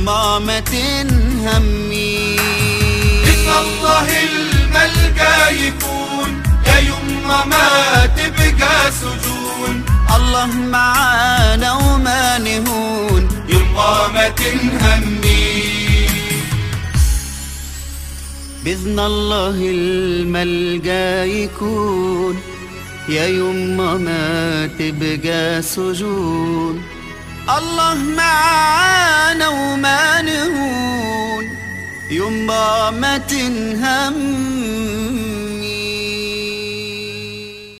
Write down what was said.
يما ما تنهمي إن الله الملقى يكون يا يما ما تبقى سجون. الله معانا وما نهون. يما ما تنهمي بإذن الله الملقى يكون يا يما ما تبقى سجون. الله معانا يمامة هم